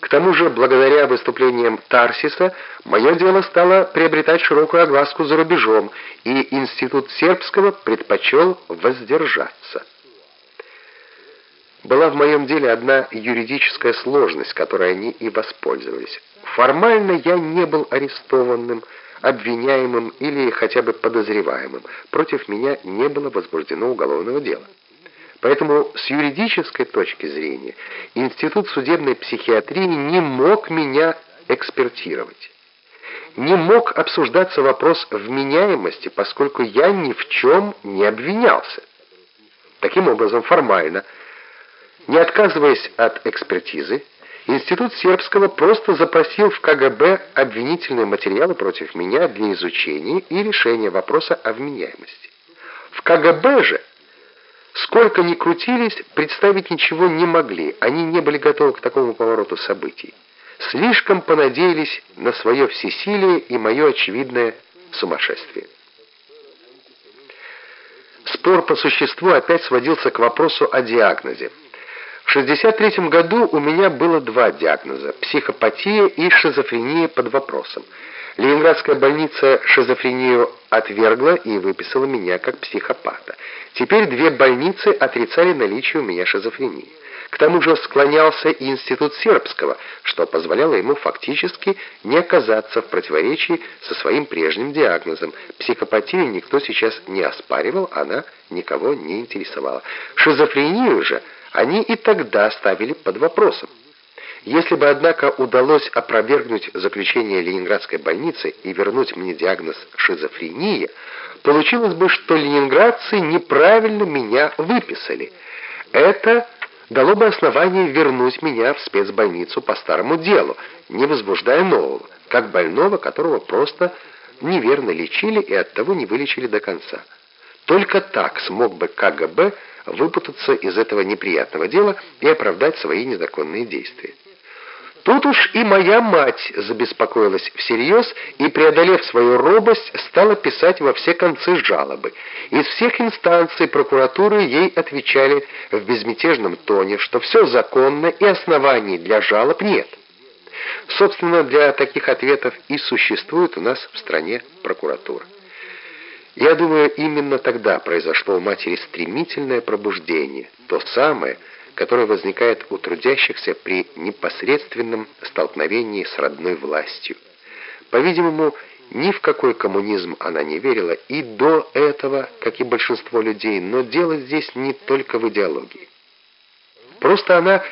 К тому же, благодаря выступлениям Тарсиса, мое дело стало приобретать широкую огласку за рубежом, и Институт Сербского предпочел воздержаться. Была в моем деле одна юридическая сложность, которой они и воспользовались. Формально я не был арестованным, обвиняемым или хотя бы подозреваемым. Против меня не было возбуждено уголовного дела. Поэтому с юридической точки зрения Институт судебной психиатрии не мог меня экспертировать. Не мог обсуждаться вопрос вменяемости, поскольку я ни в чем не обвинялся. Таким образом, формально, не отказываясь от экспертизы, Институт Сербского просто запросил в КГБ обвинительные материалы против меня для изучения и решения вопроса о вменяемости. В КГБ же Сколько ни крутились, представить ничего не могли. Они не были готовы к такому повороту событий. Слишком понадеялись на свое всесилие и мое очевидное сумасшествие. Спор по существу опять сводился к вопросу о диагнозе. В 1963 году у меня было два диагноза – психопатия и шизофрения под вопросом. Ленинградская больница шизофрению отвергла и выписала меня как психопата. Теперь две больницы отрицали наличие у меня шизофрении. К тому же склонялся и институт сербского, что позволяло ему фактически не оказаться в противоречии со своим прежним диагнозом. Психопатию никто сейчас не оспаривал, она никого не интересовала. Шизофрению же они и тогда ставили под вопросом. Если бы, однако, удалось опровергнуть заключение Ленинградской больницы и вернуть мне диагноз шизофрения, получилось бы, что ленинградцы неправильно меня выписали. Это дало бы основание вернуть меня в спецбольницу по старому делу, не возбуждая нового, как больного, которого просто неверно лечили и оттого не вылечили до конца. Только так смог бы КГБ выпутаться из этого неприятного дела и оправдать свои незаконные действия. Тут уж и моя мать забеспокоилась всерьез и, преодолев свою робость, стала писать во все концы жалобы. Из всех инстанций прокуратуры ей отвечали в безмятежном тоне, что все законно и оснований для жалоб нет. Собственно, для таких ответов и существует у нас в стране прокуратура. Я думаю, именно тогда произошло у матери стремительное пробуждение, то самое, которое возникает у трудящихся при непосредственном столкновении с родной властью. По-видимому, ни в какой коммунизм она не верила и до этого, как и большинство людей, но дело здесь не только в идеологии. Просто она,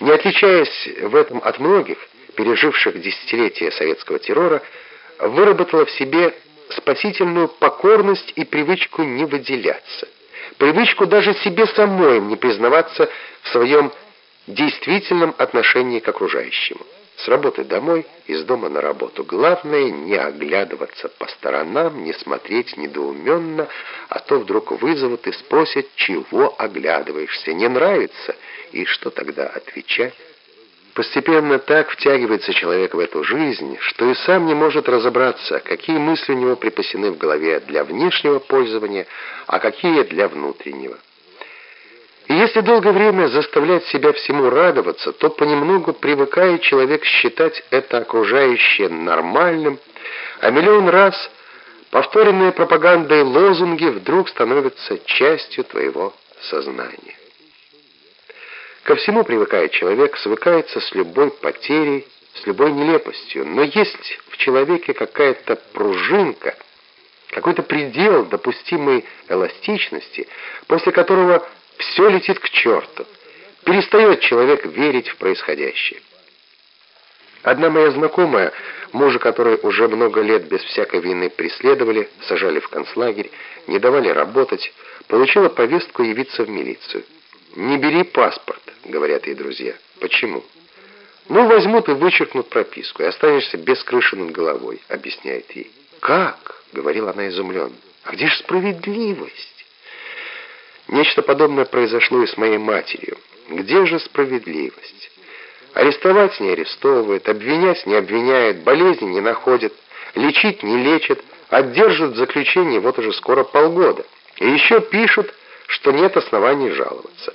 не отличаясь в этом от многих, переживших десятилетия советского террора, выработала в себе спасительную покорность и привычку не выделяться привычку даже себе самой не признаваться в своем действительном отношении к окружающему. С работы домой, из дома на работу. Главное не оглядываться по сторонам, не смотреть недоуменно, а то вдруг вызовут и спросят, чего оглядываешься, не нравится, и что тогда отвечать? Постепенно так втягивается человек в эту жизнь, что и сам не может разобраться, какие мысли у него припасены в голове для внешнего пользования, а какие для внутреннего. И если долгое время заставлять себя всему радоваться, то понемногу привыкает человек считать это окружающее нормальным, а миллион раз повторенные пропагандой лозунги вдруг становятся частью твоего сознания. Ко всему привыкает человек, свыкается с любой потерей, с любой нелепостью. Но есть в человеке какая-то пружинка, какой-то предел допустимой эластичности, после которого все летит к черту. Перестает человек верить в происходящее. Одна моя знакомая, мужа которой уже много лет без всякой вины преследовали, сажали в концлагерь, не давали работать, получила повестку явиться в милицию. «Не бери паспорт», — говорят ей друзья. «Почему?» «Ну, возьмут и вычеркнут прописку, и останешься без крыши над головой», — объясняет ей. «Как?» — говорила она изумленно. «А где же справедливость?» Нечто подобное произошло и с моей матерью. Где же справедливость? Арестовать не арестовывают, обвинять не обвиняют, болезни не находят, лечить не лечат, отдержат в заключении вот уже скоро полгода. И еще пишут что нет оснований жаловаться.